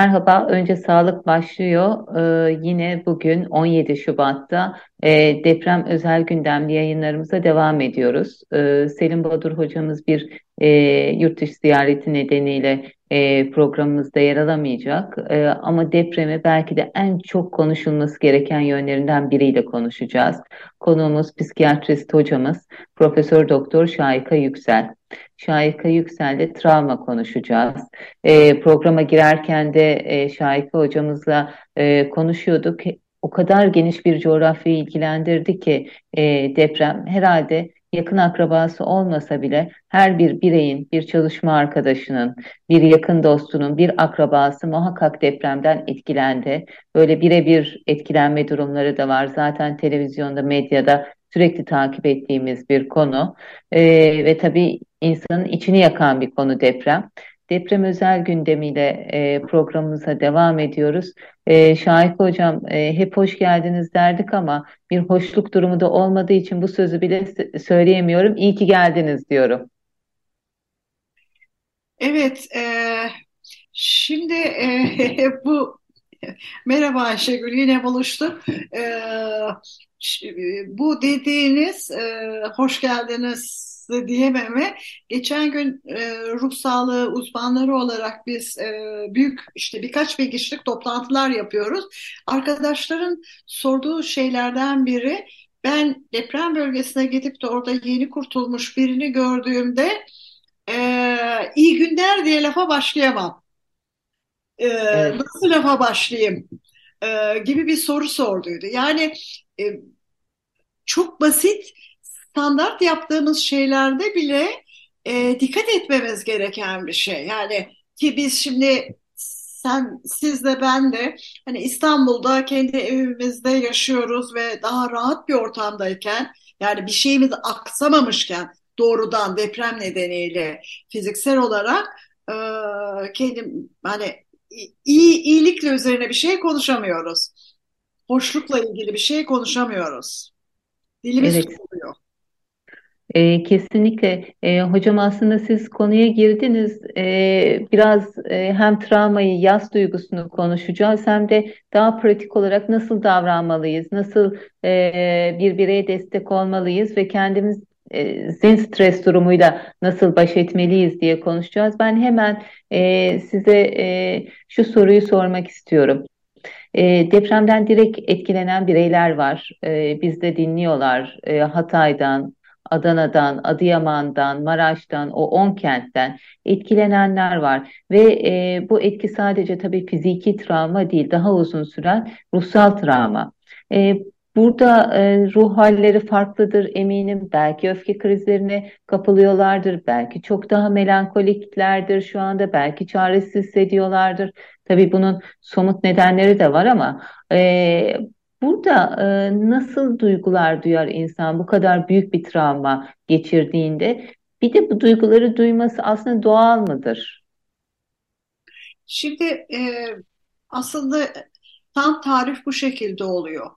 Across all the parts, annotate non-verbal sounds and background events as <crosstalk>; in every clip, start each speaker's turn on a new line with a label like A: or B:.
A: Merhaba, önce sağlık başlıyor. Ee, yine bugün 17 Şubat'ta e, deprem özel gündemli yayınlarımıza devam ediyoruz. Ee, Selim Badur hocamız bir e, yurt dışı ziyareti nedeniyle e, programımızda yer alamayacak. E, ama depremi belki de en çok konuşulması gereken yönlerinden biriyle konuşacağız. Konuğumuz psikiyatrist hocamız Profesör Doktor Şahika Yüksel. Şahika Yüksel'le travma konuşacağız. E, programa girerken de e, Şahika hocamızla e, konuşuyorduk. O kadar geniş bir coğrafyayı ilgilendirdi ki e, deprem herhalde yakın akrabası olmasa bile her bir bireyin, bir çalışma arkadaşının, bir yakın dostunun, bir akrabası muhakkak depremden etkilendi. Böyle birebir etkilenme durumları da var. Zaten televizyonda, medyada sürekli takip ettiğimiz bir konu ee, ve tabii insanın içini yakan bir konu deprem. Deprem özel gündemiyle e, programımıza devam ediyoruz. E, Şahik Hocam e, hep hoş geldiniz derdik ama bir hoşluk durumu da olmadığı için bu sözü bile söyleyemiyorum. İyi ki geldiniz diyorum.
B: Evet, e, şimdi e, <laughs> bu merhaba Ayşegül yine buluştuk. E, bu dediğiniz e, hoş geldiniz diyememe. Geçen gün e, ruh sağlığı uzmanları olarak biz e, büyük işte birkaç bin kişilik toplantılar yapıyoruz. Arkadaşların sorduğu şeylerden biri ben deprem bölgesine gidip de orada yeni kurtulmuş birini gördüğümde e, iyi günler diye lafa başlayamam. E, evet. Nasıl lafa başlayayım? E, gibi bir soru sorduydu. Yani e, çok basit standart yaptığımız şeylerde bile e, dikkat etmemiz gereken bir şey. Yani ki biz şimdi sen, siz de ben de hani İstanbul'da kendi evimizde yaşıyoruz ve daha rahat bir ortamdayken yani bir şeyimiz aksamamışken doğrudan deprem nedeniyle fiziksel olarak e, kendim hani iyi iyilikle üzerine bir şey konuşamıyoruz. Hoşlukla ilgili bir şey konuşamıyoruz. Dilimiz evet. tutuluyor.
A: E, kesinlikle. E, hocam aslında siz konuya girdiniz. E, biraz e, hem travmayı, yas duygusunu konuşacağız hem de daha pratik olarak nasıl davranmalıyız, nasıl e, bir bireye destek olmalıyız ve kendimiz e, zin stres durumuyla nasıl baş etmeliyiz diye konuşacağız. Ben hemen e, size e, şu soruyu sormak istiyorum. E, depremden direkt etkilenen bireyler var. E, bizde dinliyorlar. E, Hatay'dan, Adana'dan, Adıyaman'dan, Maraş'tan, o 10 kentten etkilenenler var. Ve e, bu etki sadece tabii fiziki travma değil, daha uzun süren ruhsal travma. E, Burada e, ruh halleri farklıdır eminim. Belki öfke krizlerine kapılıyorlardır. Belki çok daha melankoliklerdir şu anda. Belki çaresiz hissediyorlardır. Tabii bunun somut nedenleri de var ama e, Burada e, nasıl duygular duyar insan bu kadar büyük bir travma geçirdiğinde? Bir de bu duyguları duyması aslında doğal mıdır?
B: Şimdi e, aslında tam tarif bu şekilde oluyor.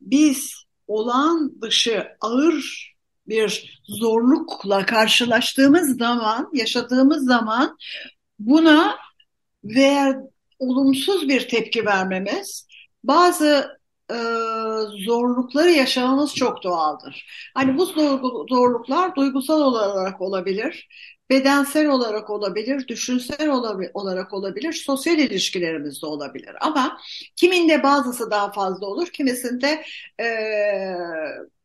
B: Biz olağan dışı ağır bir zorlukla karşılaştığımız zaman, yaşadığımız zaman buna veya olumsuz bir tepki vermemiz, bazı e, zorlukları yaşamamız çok doğaldır. Hani bu zorluklar duygusal olarak olabilir, bedensel olarak olabilir, düşünsel olarak olabilir, sosyal ilişkilerimizde olabilir. Ama kiminde bazısı daha fazla olur, kimisinde e,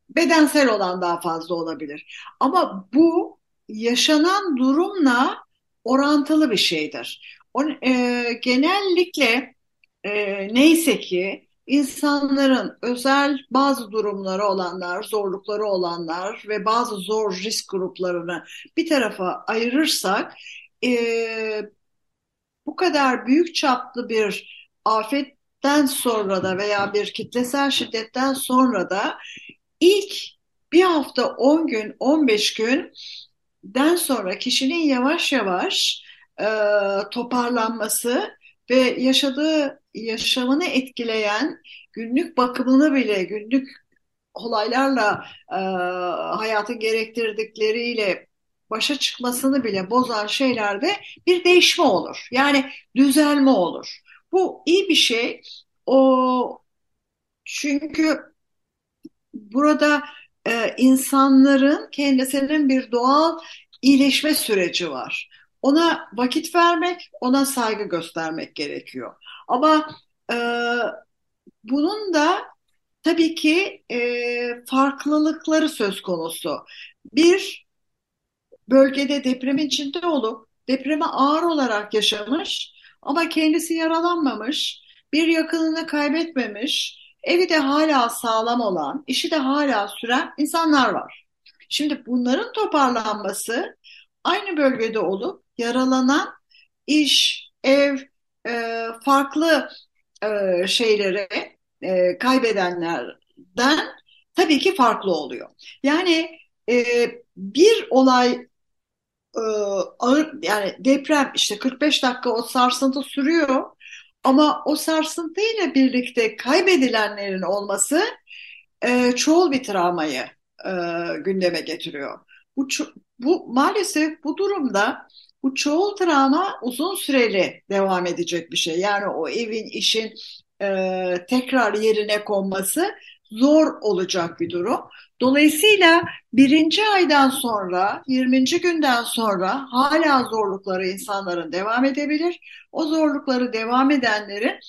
B: bedensel olan daha fazla olabilir. Ama bu yaşanan durumla orantılı bir şeydir. O, e, genellikle e, neyse ki insanların özel bazı durumları olanlar, zorlukları olanlar ve bazı zor risk gruplarını bir tarafa ayırırsak e, bu kadar büyük çaplı bir afet şiddetten sonra da veya bir kitlesel şiddetten sonra da ilk bir hafta 10 gün 15 günden sonra kişinin yavaş yavaş e, toparlanması ve yaşadığı yaşamını etkileyen günlük bakımını bile günlük olaylarla e, hayatın gerektirdikleriyle başa çıkmasını bile bozan şeylerde bir değişme olur. Yani düzelme olur. Bu iyi bir şey. O çünkü burada e, insanların kendisinin bir doğal iyileşme süreci var. Ona vakit vermek, ona saygı göstermek gerekiyor. Ama e, bunun da tabii ki e, farklılıkları söz konusu. Bir, bölgede depremin içinde olup depremi ağır olarak yaşamış ama kendisi yaralanmamış, bir yakınını kaybetmemiş, evi de hala sağlam olan, işi de hala süren insanlar var. Şimdi bunların toparlanması aynı bölgede olup yaralanan iş, ev, e, farklı e, şeylere e, kaybedenlerden tabii ki farklı oluyor. Yani e, bir olay e, ağır yani deprem işte 45 dakika o sarsıntı sürüyor ama o sarsıntıyla birlikte kaybedilenlerin olması e, çoğul bir travmayı e, gündeme getiriyor. Bu, bu maalesef bu durumda bu çoğul travma uzun süreli devam edecek bir şey. Yani o evin, işin e, tekrar yerine konması zor olacak bir durum. Dolayısıyla birinci aydan sonra, 20. günden sonra hala zorlukları insanların devam edebilir. O zorlukları devam edenlerin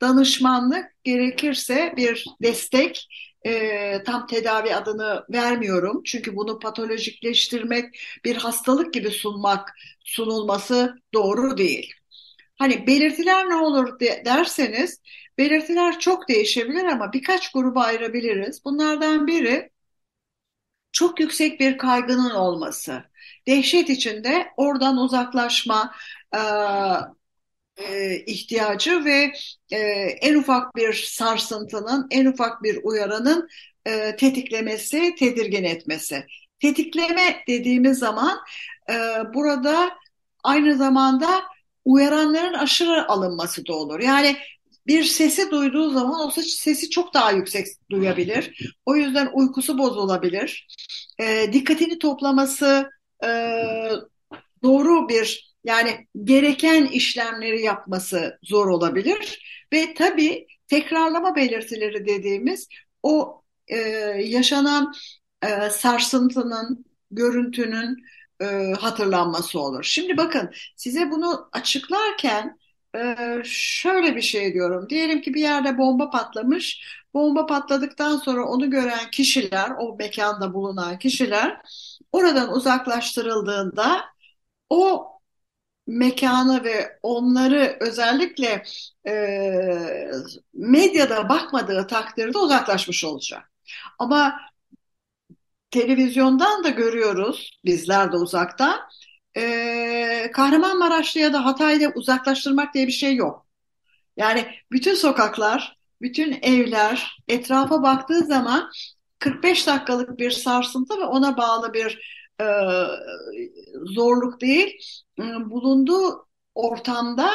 B: danışmanlık gerekirse bir destek, e, tam tedavi adını vermiyorum. Çünkü bunu patolojikleştirmek, bir hastalık gibi sunmak, sunulması doğru değil. Hani belirtiler ne olur de, derseniz, belirtiler çok değişebilir ama birkaç gruba ayırabiliriz. Bunlardan biri çok yüksek bir kaygının olması, dehşet içinde oradan uzaklaşma e, e, ihtiyacı ve e, en ufak bir sarsıntının, en ufak bir uyaranın e, tetiklemesi, tedirgin etmesi. Tetikleme dediğimiz zaman e, burada aynı zamanda uyaranların aşırı alınması da olur. Yani bir sesi duyduğu zaman o sesi çok daha yüksek duyabilir. O yüzden uykusu bozulabilir. E, dikkatini toplaması e, doğru bir yani gereken işlemleri yapması zor olabilir. Ve tabii tekrarlama belirtileri dediğimiz o e, yaşanan e, sarsıntının, görüntünün e, hatırlanması olur. Şimdi bakın size bunu açıklarken ee, şöyle bir şey diyorum. Diyelim ki bir yerde bomba patlamış. Bomba patladıktan sonra onu gören kişiler, o mekanda bulunan kişiler oradan uzaklaştırıldığında o mekanı ve onları özellikle e, medyada bakmadığı takdirde uzaklaşmış olacak. Ama televizyondan da görüyoruz bizler de uzaktan e, Kahramanmaraş'ta ya da Hatay'da uzaklaştırmak diye bir şey yok. Yani bütün sokaklar, bütün evler etrafa baktığı zaman 45 dakikalık bir sarsıntı ve ona bağlı bir e, zorluk değil. E, bulunduğu ortamda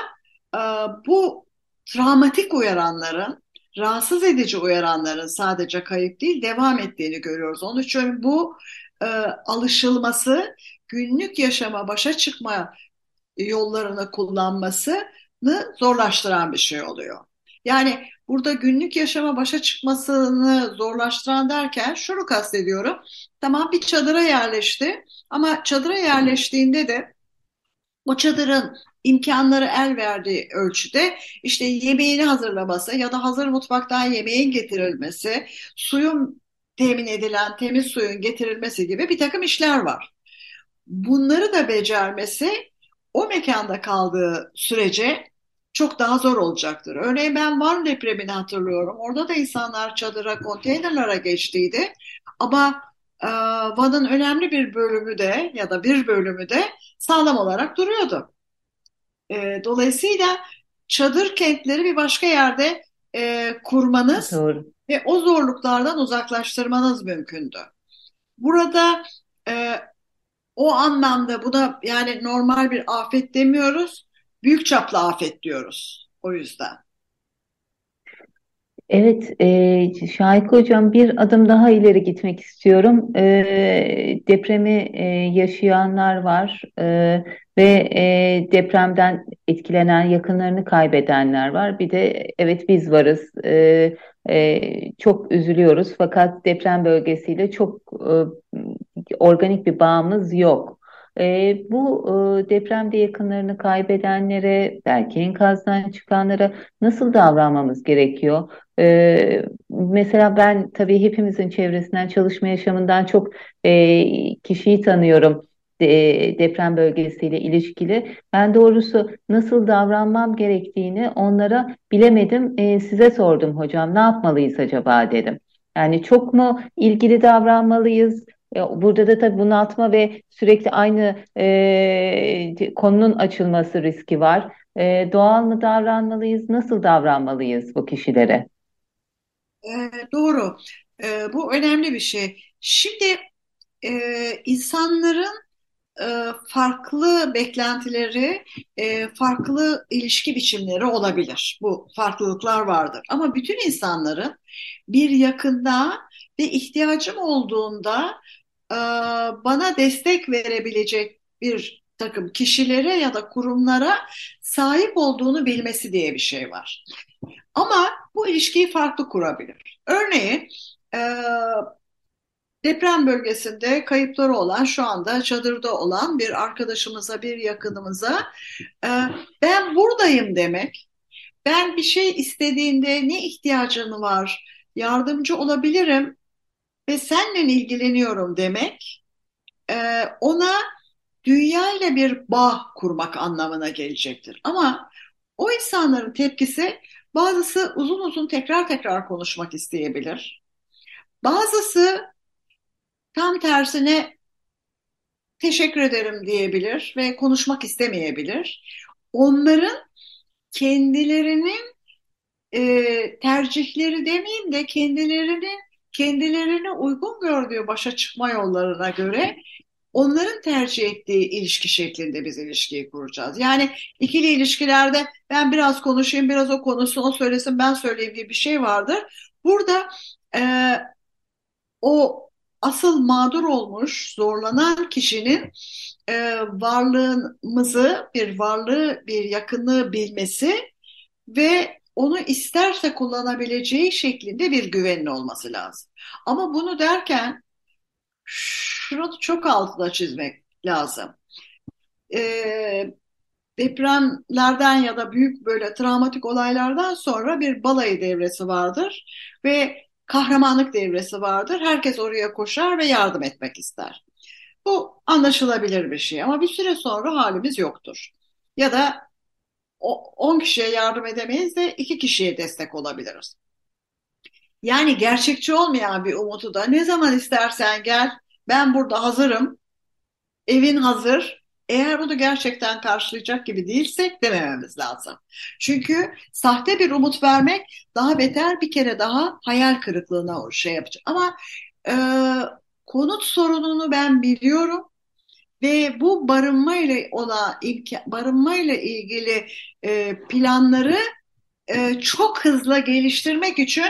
B: e, bu travmatik uyaranların, rahatsız edici uyaranların sadece kayıp değil devam ettiğini görüyoruz. Onun için bu e, alışılması günlük yaşama başa çıkma yollarını kullanmasını zorlaştıran bir şey oluyor. Yani burada günlük yaşama başa çıkmasını zorlaştıran derken şunu kastediyorum. Tamam bir çadıra yerleşti ama çadıra yerleştiğinde de o çadırın imkanları el verdiği ölçüde işte yemeğini hazırlaması ya da hazır mutfaktan yemeğin getirilmesi, suyun temin edilen temiz suyun getirilmesi gibi bir takım işler var bunları da becermesi o mekanda kaldığı sürece çok daha zor olacaktır. Örneğin ben Van depremini hatırlıyorum. Orada da insanlar çadıra, konteynerlara geçtiydi. Ama e, Van'ın önemli bir bölümü de ya da bir bölümü de sağlam olarak duruyordu. E, dolayısıyla çadır kentleri bir başka yerde e, kurmanız
A: Doğru.
B: ve o zorluklardan uzaklaştırmanız mümkündü. Burada e, o anlamda buna yani normal bir afet demiyoruz, büyük çaplı afet diyoruz o yüzden.
A: Evet, e, Şahik Hocam bir adım daha ileri gitmek istiyorum. E, depremi e, yaşayanlar var e, ve e, depremden etkilenen, yakınlarını kaybedenler var. Bir de evet biz varız. E, e, çok üzülüyoruz fakat deprem bölgesiyle çok e, organik bir bağımız yok. E, bu e, depremde yakınlarını kaybedenlere, belki enkazdan çıkanlara nasıl davranmamız gerekiyor? E, mesela ben tabii hepimizin çevresinden, çalışma yaşamından çok e, kişiyi tanıyorum de, deprem bölgesiyle ilişkili. Ben doğrusu nasıl davranmam gerektiğini onlara bilemedim. E, size sordum hocam, ne yapmalıyız acaba dedim. Yani çok mu ilgili davranmalıyız? E, burada da tabii bunaltma ve sürekli aynı e, konunun açılması riski var. E, doğal mı davranmalıyız? Nasıl davranmalıyız bu kişilere?
B: E, doğru. E, bu önemli bir şey. Şimdi e, insanların e, farklı beklentileri, e, farklı ilişki biçimleri olabilir. Bu farklılıklar vardır. Ama bütün insanların bir yakında ve ihtiyacım olduğunda e, bana destek verebilecek bir takım kişilere ya da kurumlara sahip olduğunu bilmesi diye bir şey var. Ama bu ilişkiyi farklı kurabilir. Örneğin e, deprem bölgesinde kayıpları olan şu anda çadırda olan bir arkadaşımıza, bir yakınımıza e, ben buradayım demek, ben bir şey istediğinde ne ihtiyacın var, yardımcı olabilirim ve seninle ilgileniyorum demek e, ona dünya ile bir bağ kurmak anlamına gelecektir. Ama o insanların tepkisi bazısı uzun uzun tekrar tekrar konuşmak isteyebilir. Bazısı tam tersine teşekkür ederim diyebilir ve konuşmak istemeyebilir. Onların kendilerinin e, tercihleri demeyeyim de kendilerinin kendilerine uygun gördüğü başa çıkma yollarına göre onların tercih ettiği ilişki şeklinde biz ilişkiyi kuracağız. Yani ikili ilişkilerde ben biraz konuşayım, biraz o konuşsun, o söylesin, ben söyleyeyim diye bir şey vardır. Burada e, o asıl mağdur olmuş, zorlanan kişinin e, varlığımızı, bir varlığı, bir yakınlığı bilmesi ve onu isterse kullanabileceği şeklinde bir güvenin olması lazım. Ama bunu derken şunu çok altına çizmek lazım. Ee, depremlerden ya da büyük böyle travmatik olaylardan sonra bir balayı devresi vardır ve kahramanlık devresi vardır. Herkes oraya koşar ve yardım etmek ister. Bu anlaşılabilir bir şey ama bir süre sonra halimiz yoktur. Ya da 10 kişiye yardım edemeyiz de 2 kişiye destek olabiliriz. Yani gerçekçi olmayan bir umutu da ne zaman istersen gel ben burada hazırım, evin hazır. Eğer bunu gerçekten karşılayacak gibi değilsek demememiz lazım. Çünkü sahte bir umut vermek daha beter bir kere daha hayal kırıklığına şey yapacak. Ama e, konut sorununu ben biliyorum ve bu barınma ile ona barınma ile ilgili e, planları e, çok hızlı geliştirmek için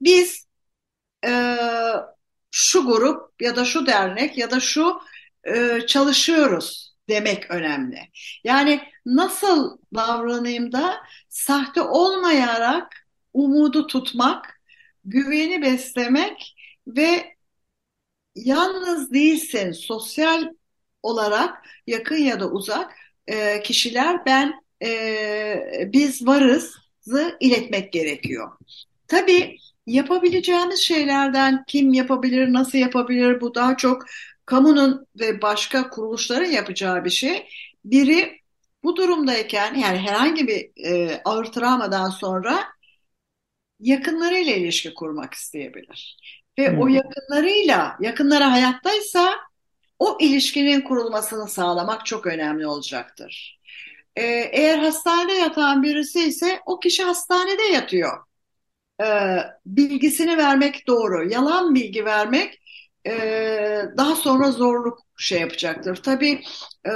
B: biz e, şu grup ya da şu dernek ya da şu e, çalışıyoruz demek önemli. Yani nasıl davranayım da sahte olmayarak umudu tutmak, güveni beslemek ve yalnız değilsin sosyal olarak yakın ya da uzak e, kişiler ben e, biz varızı iletmek gerekiyor. Tabii yapabileceğimiz şeylerden kim yapabilir, nasıl yapabilir bu daha çok kamunun ve başka kuruluşların yapacağı bir şey. Biri bu durumdayken yani herhangi bir e, ağır travmadan sonra yakınlarıyla ilişki kurmak isteyebilir. Ve hmm. o yakınlarıyla, yakınları hayattaysa o ilişkinin kurulmasını sağlamak çok önemli olacaktır. Ee, eğer hastanede yatan birisi ise o kişi hastanede yatıyor. e, bilgisini vermek doğru. Yalan bilgi vermek e, daha sonra zorluk şey yapacaktır. Tabii e,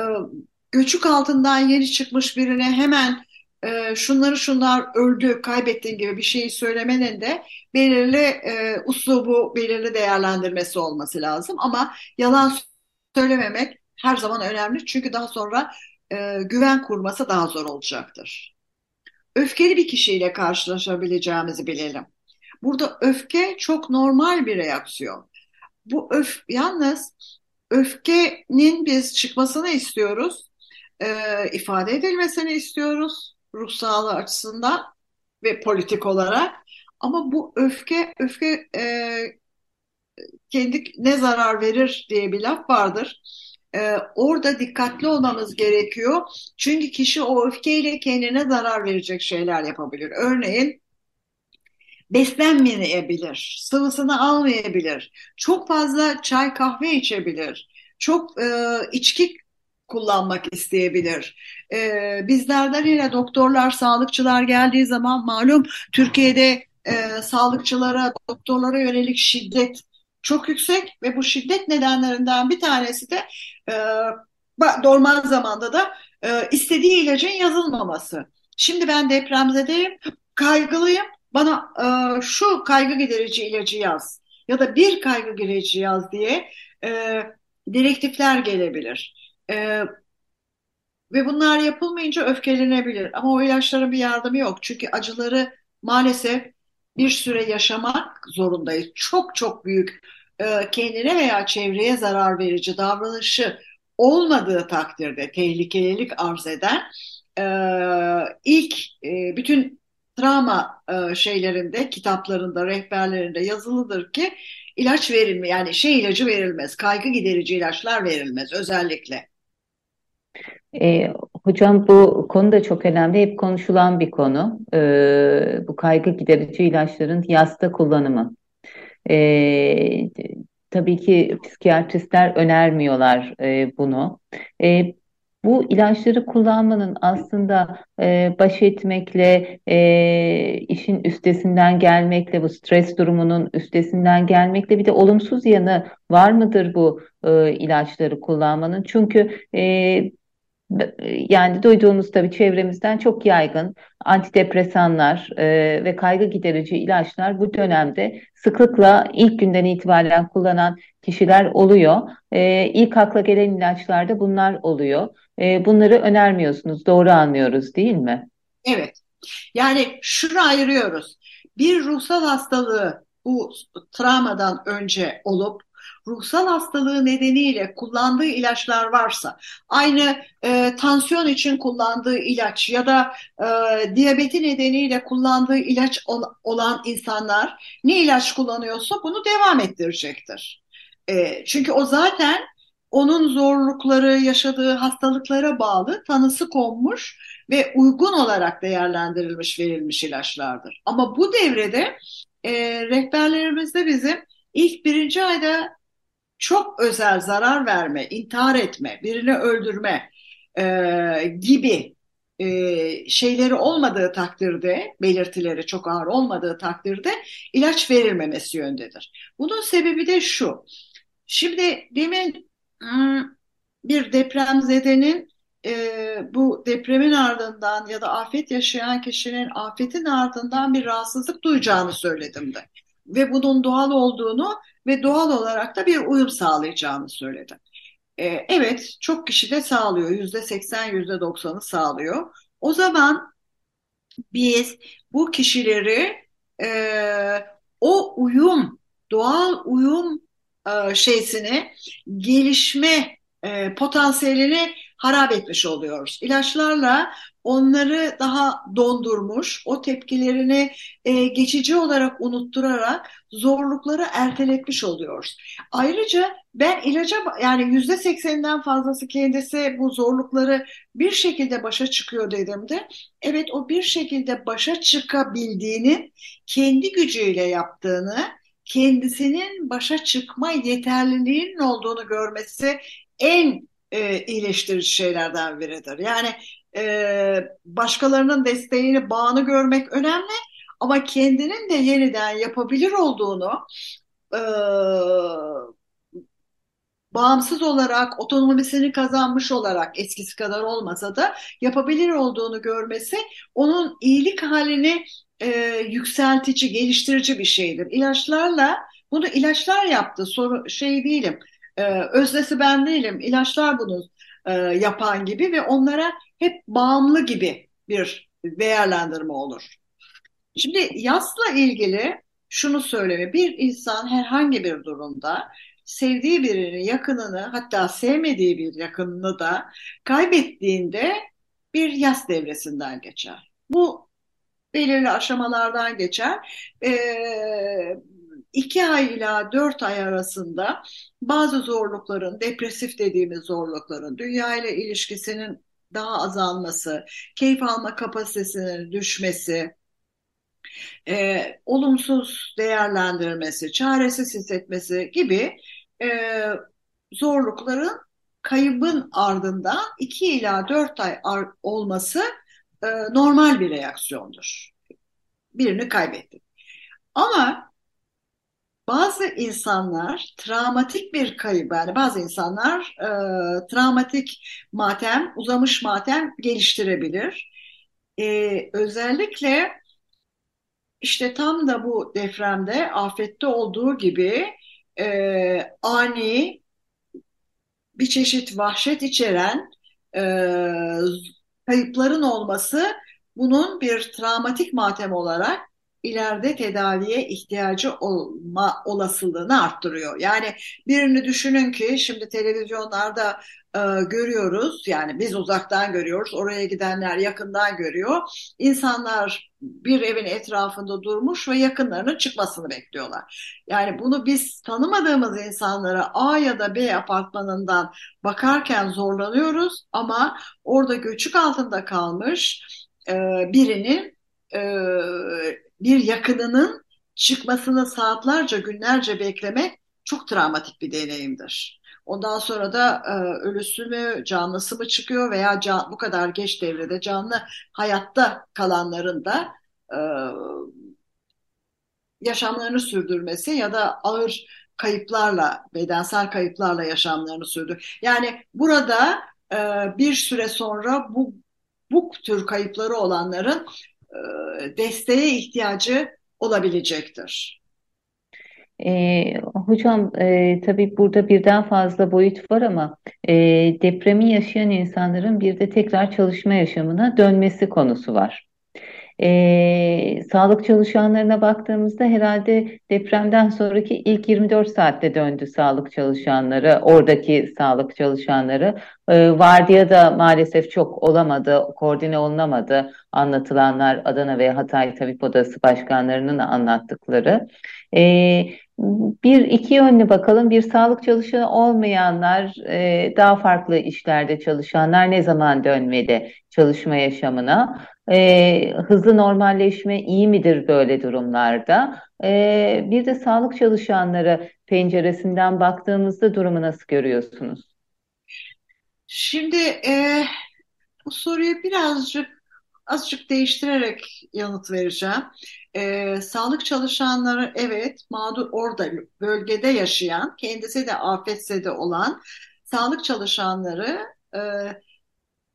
B: göçük altından yeni çıkmış birine hemen e, şunları şunlar öldü, kaybettiğin gibi bir şeyi söylemenin de belirli e, uslubu, belirli değerlendirmesi olması lazım. Ama yalan söylememek her zaman önemli çünkü daha sonra e, güven kurması daha zor olacaktır. Öfkeli bir kişiyle karşılaşabileceğimizi bilelim. Burada öfke çok normal bir reaksiyon. Bu öf yalnız öfkenin biz çıkmasını istiyoruz, e, ifade edilmesini istiyoruz ruh sağlığı açısından ve politik olarak. Ama bu öfke, öfke e, kendi ne zarar verir diye bir laf vardır. E, orada dikkatli olmamız gerekiyor. Çünkü kişi o öfkeyle kendine zarar verecek şeyler yapabilir. Örneğin beslenmeyebilir, sıvısını almayabilir, çok fazla çay kahve içebilir, çok e, içki kullanmak isteyebilir. E, bizlerden yine doktorlar, sağlıkçılar geldiği zaman malum Türkiye'de e, sağlıkçılara, doktorlara yönelik şiddet çok yüksek ve bu şiddet nedenlerinden bir tanesi de e, normal zamanda da e, istediği ilacın yazılmaması. Şimdi ben depremzedeyim, kaygılıyım, bana e, şu kaygı giderici ilacı yaz ya da bir kaygı giderici yaz diye e, direktifler gelebilir. E, ve bunlar yapılmayınca öfkelenebilir. Ama o ilaçların bir yardımı yok. Çünkü acıları maalesef bir süre yaşamak zorundayız. Çok çok büyük e, kendine veya çevreye zarar verici davranışı olmadığı takdirde tehlikelilik arz eden e, ilk e, bütün travma şeylerinde, kitaplarında, rehberlerinde yazılıdır ki ilaç verilme yani şey ilacı verilmez, kaygı giderici ilaçlar verilmez özellikle.
A: E, hocam bu konu da çok önemli. Hep konuşulan bir konu. E, bu kaygı giderici ilaçların yasta kullanımı. E, tabii ki psikiyatristler önermiyorlar e, bunu. E, bu ilaçları kullanmanın aslında e, baş etmekle, e, işin üstesinden gelmekle, bu stres durumunun üstesinden gelmekle bir de olumsuz yanı var mıdır bu e, ilaçları kullanmanın? Çünkü e, yani duyduğumuz tabii çevremizden çok yaygın antidepresanlar e, ve kaygı giderici ilaçlar bu dönemde sıklıkla ilk günden itibaren kullanan kişiler oluyor. E, ilk akla gelen ilaçlarda bunlar oluyor. E, bunları önermiyorsunuz, doğru anlıyoruz değil mi?
B: Evet. Yani şunu ayırıyoruz. Bir ruhsal hastalığı bu travmadan önce olup ruhsal hastalığı nedeniyle kullandığı ilaçlar varsa, aynı e, tansiyon için kullandığı ilaç ya da e, diyabeti nedeniyle kullandığı ilaç ol, olan insanlar ne ilaç kullanıyorsa bunu devam ettirecektir. E, çünkü o zaten onun zorlukları, yaşadığı hastalıklara bağlı tanısı konmuş ve uygun olarak değerlendirilmiş, verilmiş ilaçlardır. Ama bu devrede e, rehberlerimizde bizim ilk birinci ayda çok özel zarar verme, intihar etme, birini öldürme e, gibi e, şeyleri olmadığı takdirde, belirtileri çok ağır olmadığı takdirde ilaç verilmemesi yöndedir. Bunun sebebi de şu. Şimdi demin hmm, bir depremzedenin e, bu depremin ardından ya da afet yaşayan kişinin afetin ardından bir rahatsızlık duyacağını söyledim de. Ve bunun doğal olduğunu ve doğal olarak da bir uyum sağlayacağını söyledi. Ee, evet, çok kişi de sağlıyor. Yüzde seksen, yüzde doksanı sağlıyor. O zaman biz bu kişileri e, o uyum, doğal uyum e, şeysini gelişme e, potansiyelini harap etmiş oluyoruz. İlaçlarla onları daha dondurmuş, o tepkilerini e, geçici olarak unutturarak zorlukları erteletmiş oluyoruz. Ayrıca ben ilaca yani yüzde sekseninden fazlası kendisi bu zorlukları bir şekilde başa çıkıyor dedim de evet o bir şekilde başa çıkabildiğini kendi gücüyle yaptığını kendisinin başa çıkma yeterliliğinin olduğunu görmesi en e, iyileştirici şeylerden biridir. Yani e, başkalarının desteğini, bağını görmek önemli ama kendinin de yeniden yapabilir olduğunu e, bağımsız olarak otonomisini kazanmış olarak eskisi kadar olmasa da yapabilir olduğunu görmesi onun iyilik halini e, yükseltici, geliştirici bir şeydir. İlaçlarla bunu ilaçlar yaptı. Soru şey değilim. E, öznesi ben değilim. İlaçlar bunu e, yapan gibi ve onlara hep bağımlı gibi bir değerlendirme olur. Şimdi yasla ilgili şunu söyleme. Bir insan herhangi bir durumda sevdiği birini, yakınını hatta sevmediği bir yakınını da kaybettiğinde bir yas devresinden geçer. Bu belirli aşamalardan geçer. Ee, iki ay ila dört ay arasında bazı zorlukların, depresif dediğimiz zorlukların, dünya ile ilişkisinin daha azalması, keyif alma kapasitesinin düşmesi, e, olumsuz değerlendirmesi, çaresiz hissetmesi gibi e, zorlukların kaybın ardından 2 ila 4 ay olması e, normal bir reaksiyondur. Birini kaybettik. Ama bazı insanlar travmatik bir kayıp yani bazı insanlar e, travmatik matem, uzamış matem geliştirebilir. E, özellikle işte tam da bu depremde, afette olduğu gibi e, ani bir çeşit vahşet içeren e, kayıpların olması bunun bir travmatik matem olarak ileride tedaviye ihtiyacı olma olasılığını arttırıyor. Yani birini düşünün ki şimdi televizyonlarda e, görüyoruz yani biz uzaktan görüyoruz oraya gidenler yakından görüyor. İnsanlar bir evin etrafında durmuş ve yakınlarının çıkmasını bekliyorlar. Yani bunu biz tanımadığımız insanlara A ya da B apartmanından bakarken zorlanıyoruz ama orada göçük altında kalmış e, birinin e, bir yakınının çıkmasını saatlerce günlerce beklemek çok travmatik bir deneyimdir. Ondan sonra da e, ölüsü mü, canlısı mı çıkıyor veya can, bu kadar geç devrede canlı hayatta kalanların da e, yaşamlarını sürdürmesi ya da ağır kayıplarla, bedensel kayıplarla yaşamlarını sürdür. Yani burada e, bir süre sonra bu bu tür kayıpları olanların desteğe ihtiyacı olabilecektir.
A: E, hocam e, tabii burada birden fazla boyut var ama e, depremi yaşayan insanların bir de tekrar çalışma yaşamına dönmesi konusu var. E, sağlık çalışanlarına baktığımızda herhalde depremden sonraki ilk 24 saatte döndü sağlık çalışanları, oradaki sağlık çalışanları. E, vardiya da maalesef çok olamadı, koordine olunamadı anlatılanlar Adana ve Hatay Tabip Odası başkanlarının anlattıkları. E, bir iki yönlü bakalım. Bir sağlık çalışanı olmayanlar, e, daha farklı işlerde çalışanlar ne zaman dönmeli çalışma yaşamına? E, hızlı normalleşme iyi midir böyle durumlarda? E, bir de sağlık çalışanları penceresinden baktığımızda durumu nasıl görüyorsunuz?
B: Şimdi e, bu soruyu birazcık azıcık değiştirerek yanıt vereceğim. Ee, sağlık çalışanları evet mağdur orada bölgede yaşayan, kendisi de afetse de olan sağlık çalışanları e,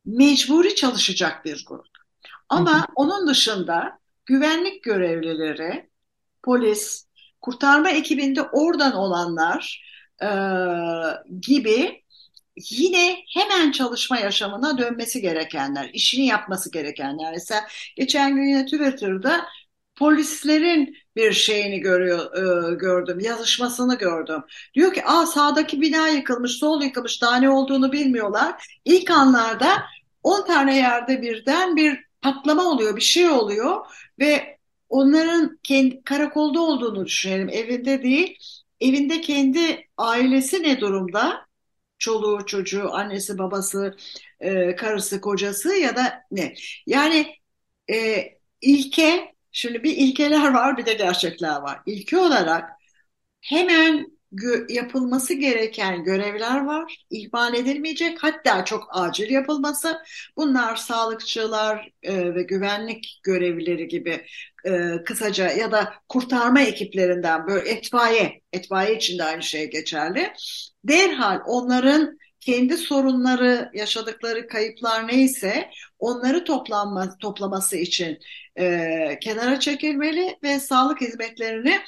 B: mecburi çalışacak bir grup. Ama hı hı. onun dışında güvenlik görevlileri, polis, kurtarma ekibinde oradan olanlar e, gibi yine hemen çalışma yaşamına dönmesi gerekenler, işini yapması gerekenler. Mesela geçen gün yine Twitter'da polislerin bir şeyini görüyor e, gördüm, yazışmasını gördüm. Diyor ki, "Aa sağdaki bina yıkılmış, sol yıkılmış, daha ne olduğunu bilmiyorlar." İlk anlarda 10 tane yerde birden bir patlama oluyor, bir şey oluyor ve onların kendi karakolda olduğunu düşünelim, evinde değil. Evinde kendi ailesi ne durumda? çoluğu, çocuğu, annesi, babası, e, karısı, kocası ya da ne. Yani e, ilke, şimdi bir ilkeler var bir de gerçekler var. İlke olarak hemen yapılması gereken görevler var. İhmal edilmeyecek hatta çok acil yapılması. Bunlar sağlıkçılar e, ve güvenlik görevlileri gibi e, kısaca ya da kurtarma ekiplerinden böyle etfaiye, etfaiye için de aynı şey geçerli. Derhal onların kendi sorunları, yaşadıkları kayıplar neyse onları toplanma, toplaması için e, kenara çekilmeli ve sağlık hizmetlerini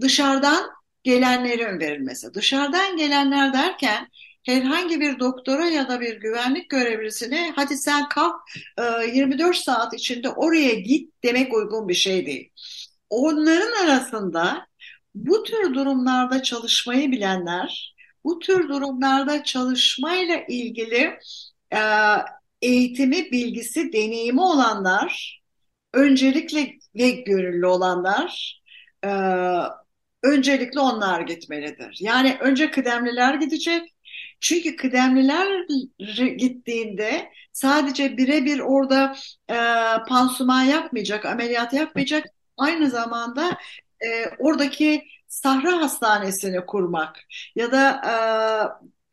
B: dışarıdan gelenlerin verilmesi. Dışarıdan gelenler derken herhangi bir doktora ya da bir güvenlik görevlisine hadi sen kalk 24 saat içinde oraya git demek uygun bir şey değil. Onların arasında bu tür durumlarda çalışmayı bilenler, bu tür durumlarda çalışmayla ilgili eğitimi, bilgisi, deneyimi olanlar, öncelikle ve gönüllü olanlar, öncelikle onlar gitmelidir. Yani önce kıdemliler gidecek. Çünkü kıdemliler gittiğinde sadece birebir orada e, pansuman yapmayacak, ameliyat yapmayacak. Aynı zamanda e, oradaki Sahra Hastanesi'ni kurmak ya da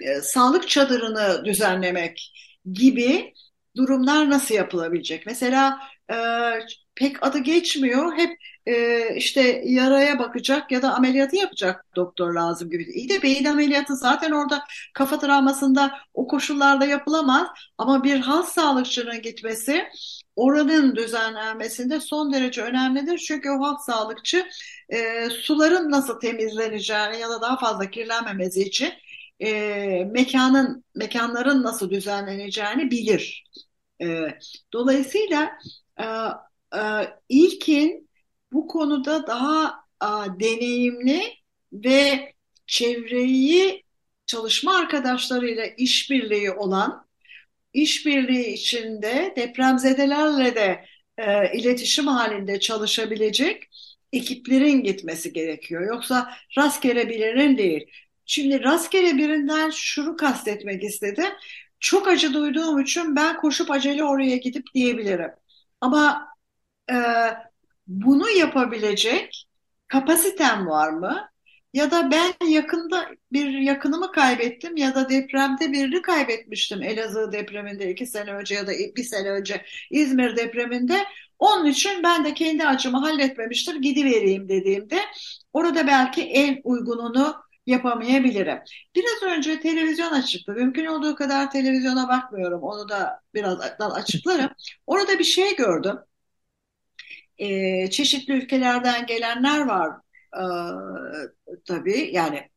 B: e, e, sağlık çadırını düzenlemek gibi durumlar nasıl yapılabilecek? Mesela e, pek adı geçmiyor. Hep e, işte yaraya bakacak ya da ameliyatı yapacak doktor lazım gibi. İyi de beyin ameliyatı zaten orada kafa travmasında o koşullarda yapılamaz. Ama bir halk sağlıkçının gitmesi oranın düzenlenmesinde son derece önemlidir. Çünkü o halk sağlıkçı e, suların nasıl temizleneceğini ya da daha fazla kirlenmemesi için e, mekanın mekanların nasıl düzenleneceğini bilir. E, dolayısıyla e, e, ilkin bu konuda daha e, deneyimli ve çevreyi çalışma arkadaşlarıyla işbirliği olan, işbirliği içinde depremzedelerle de e, iletişim halinde çalışabilecek ekiplerin gitmesi gerekiyor. Yoksa rastgele birinin değil. Şimdi rastgele birinden şunu kastetmek istedim. Çok acı duyduğum için ben koşup acele oraya gidip diyebilirim. Ama e, bunu yapabilecek kapasitem var mı? Ya da ben yakında bir yakınımı kaybettim ya da depremde birini kaybetmiştim Elazığ depreminde iki sene önce ya da bir sene önce İzmir depreminde. Onun için ben de kendi acımı halletmemiştir gidivereyim dediğimde orada belki en uygununu yapamayabilirim. Biraz önce televizyon açıktı. Mümkün olduğu kadar televizyona bakmıyorum. Onu da birazdan açıklarım. Orada bir şey gördüm e, çeşitli ülkelerden gelenler var e, tabii yani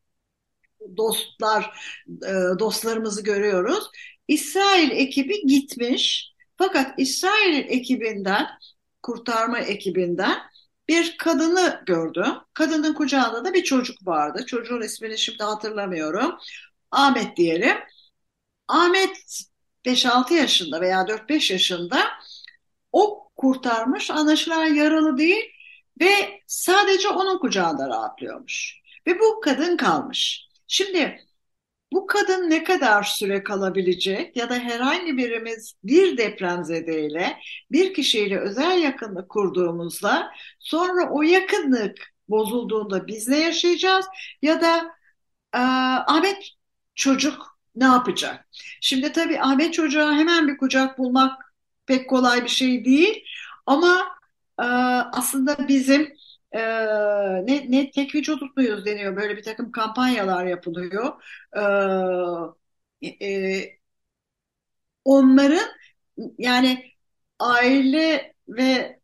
B: dostlar e, dostlarımızı görüyoruz. İsrail ekibi gitmiş fakat İsrail ekibinden kurtarma ekibinden bir kadını gördüm. Kadının kucağında da bir çocuk vardı. Çocuğun ismini şimdi hatırlamıyorum. Ahmet diyelim. Ahmet 5-6 yaşında veya 4-5 yaşında o kurtarmış. Anlaşılan yaralı değil ve sadece onun kucağında rahatlıyormuş. Ve bu kadın kalmış. Şimdi bu kadın ne kadar süre kalabilecek ya da herhangi birimiz bir depremzedeyle bir kişiyle özel yakınlık kurduğumuzda sonra o yakınlık bozulduğunda biz ne yaşayacağız ya da e, Ahmet çocuk ne yapacak? Şimdi tabii Ahmet çocuğa hemen bir kucak bulmak pek kolay bir şey değil. Ama e, aslında bizim e, ne, ne tek vücut muyuz deniyor. Böyle bir takım kampanyalar yapılıyor. E, e, onların yani aile ve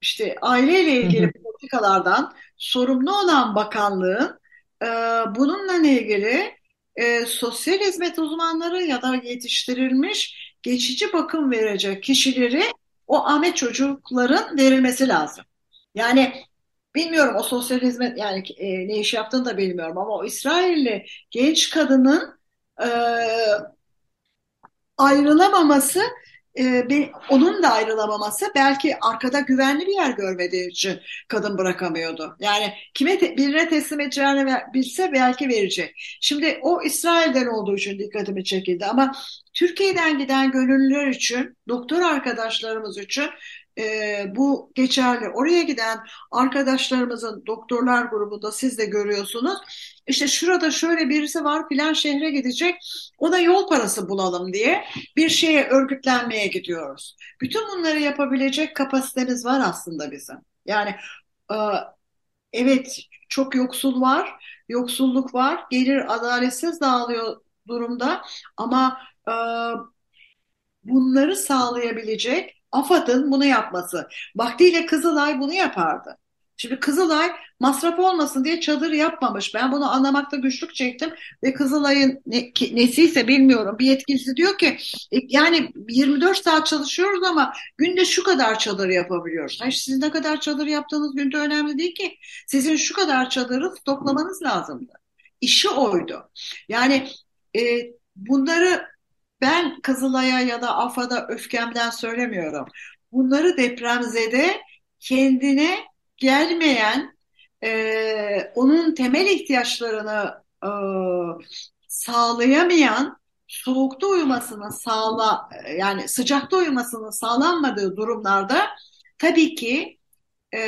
B: işte aileyle ilgili politikalardan sorumlu olan bakanlığın e, bununla ilgili e, sosyal hizmet uzmanları ya da yetiştirilmiş geçici bakım verecek kişileri o Ahmet çocukların verilmesi lazım. Yani bilmiyorum o sosyal hizmet yani e, ne iş yaptığını da bilmiyorum ama o İsrailli genç kadının e, ayrılamaması e, onun da ayrılamaması belki arkada güvenli bir yer görmediği için kadın bırakamıyordu. Yani kime te, birine teslim edeceğini bilse belki verecek. Şimdi o İsrail'den olduğu için dikkatimi çekildi ama Türkiye'den giden gönüllüler için, doktor arkadaşlarımız için e, bu geçerli. Oraya giden arkadaşlarımızın doktorlar grubunda siz de görüyorsunuz. İşte şurada şöyle birisi var filan şehre gidecek ona yol parası bulalım diye bir şeye örgütlenmeye gidiyoruz. Bütün bunları yapabilecek kapasitemiz var aslında bizim. Yani e, evet çok yoksul var, yoksulluk var, gelir adaletsiz dağılıyor durumda ama e, bunları sağlayabilecek AFAD'ın bunu yapması. Vaktiyle Kızılay bunu yapardı. Şimdi Kızılay masraf olmasın diye çadır yapmamış. Ben bunu anlamakta güçlük çektim ve Kızılay'ın ne, nesiyse bilmiyorum bir yetkilisi diyor ki e, yani 24 saat çalışıyoruz ama günde şu kadar çadır yapabiliyoruz. Hayır sizin ne kadar çadır yaptığınız günde önemli değil ki. Sizin şu kadar çadırı stoklamanız lazımdı. İşi oydu. Yani e, bunları ben Kızılay'a ya da AFAD'a öfkemden söylemiyorum. Bunları depremzede kendine gelmeyen, e, onun temel ihtiyaçlarını e, sağlayamayan, soğukta uyumasını sağla, yani sıcakta uyumasını sağlanmadığı durumlarda tabii ki e,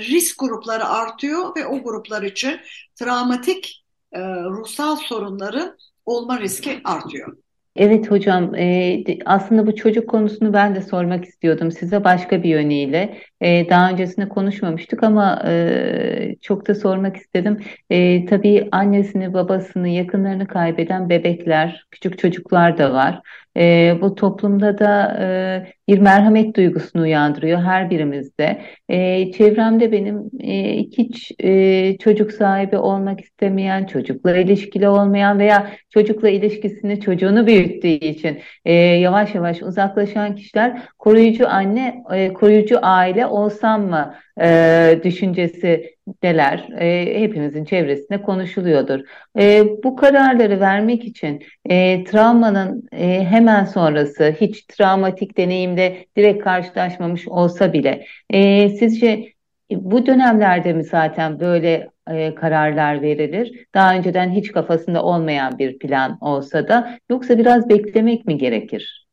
B: risk grupları artıyor ve o gruplar için travmatik e, ruhsal sorunların olma riski artıyor.
A: Evet hocam, e, aslında bu çocuk konusunu ben de sormak istiyordum size başka bir yönüyle. E, daha öncesinde konuşmamıştık ama e, çok da sormak istedim. E, tabii annesini, babasını, yakınlarını kaybeden bebekler, küçük çocuklar da var. E, bu toplumda da e, bir merhamet duygusunu uyandırıyor her birimizde. E, çevremde benim e, hiç e, çocuk sahibi olmak istemeyen, çocukla ilişkili olmayan veya çocukla ilişkisini çocuğunu büyüttüğü için e, yavaş yavaş uzaklaşan kişiler koruyucu anne, e, koruyucu aile olsam mı e, düşüncesi neler e, hepimizin çevresinde konuşuluyordur. E, bu kararları vermek için e, travmanın e, hemen sonrası hiç travmatik deneyimde direkt karşılaşmamış olsa bile e, sizce bu dönemlerde mi zaten böyle e, kararlar verilir? Daha önceden hiç kafasında olmayan bir plan olsa da yoksa biraz beklemek mi gerekir?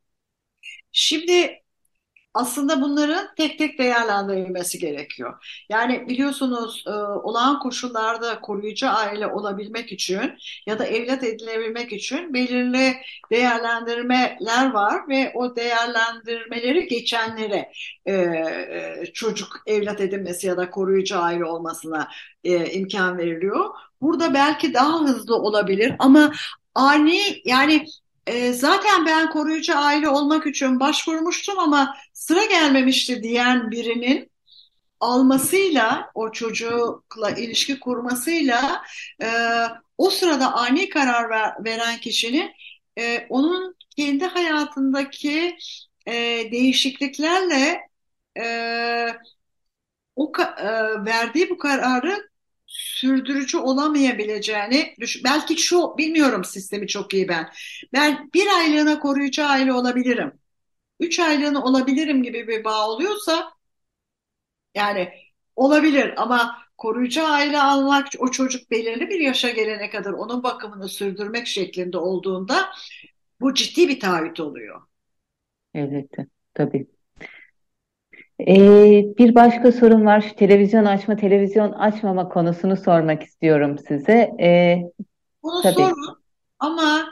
B: Şimdi aslında bunların tek tek değerlendirilmesi gerekiyor. Yani biliyorsunuz e, olağan koşullarda koruyucu aile olabilmek için ya da evlat edinebilmek için belirli değerlendirmeler var ve o değerlendirmeleri geçenlere e, e, çocuk evlat edinmesi ya da koruyucu aile olmasına imkan veriliyor. Burada belki daha hızlı olabilir ama ani yani e, zaten ben koruyucu aile olmak için başvurmuştum ama sıra gelmemişti diyen birinin almasıyla, o çocukla ilişki kurmasıyla e, o sırada ani karar ver, veren kişinin e, onun kendi hayatındaki e, değişikliklerle e, o e, verdiği bu kararı sürdürücü olamayabileceğini düşün. Belki şu bilmiyorum sistemi çok iyi ben. Ben bir aylığına koruyucu aile olabilirim. Üç aylığına olabilirim gibi bir bağ oluyorsa yani olabilir ama koruyucu aile almak o çocuk belirli bir yaşa gelene kadar onun bakımını sürdürmek şeklinde olduğunda bu ciddi bir taahhüt oluyor.
A: Evet tabii. Ee, bir başka sorun var. Şu televizyon açma, televizyon açmama konusunu sormak istiyorum size. Ee,
B: Bunu tabii. sorun ama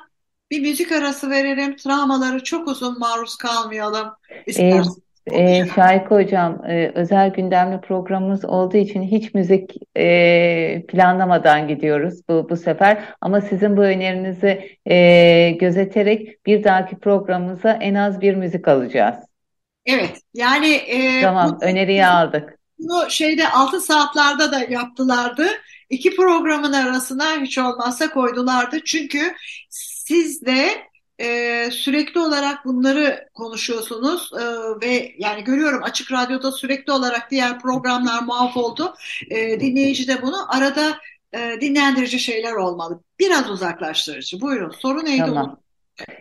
B: bir müzik arası verelim. Travmaları çok uzun maruz kalmayalım. İsterseniz.
A: Ee, e, Şahika Hocam, e, özel gündemli programımız olduğu için hiç müzik e, planlamadan gidiyoruz bu, bu sefer. Ama sizin bu önerinizi e, gözeterek bir dahaki programımıza en az bir müzik alacağız.
B: Evet yani
A: e, Tamam bu, öneriyi aldık.
B: Bunu şeyde 6 saatlerde da yaptılardı. İki programın arasına hiç olmazsa koydulardı. Çünkü siz de e, sürekli olarak bunları konuşuyorsunuz e, ve yani görüyorum açık radyoda sürekli olarak diğer programlar mahvoldu. E, dinleyici de bunu arada e, dinlendirici şeyler olmalı. Biraz uzaklaştırıcı. Buyurun soru neydi? Tamam.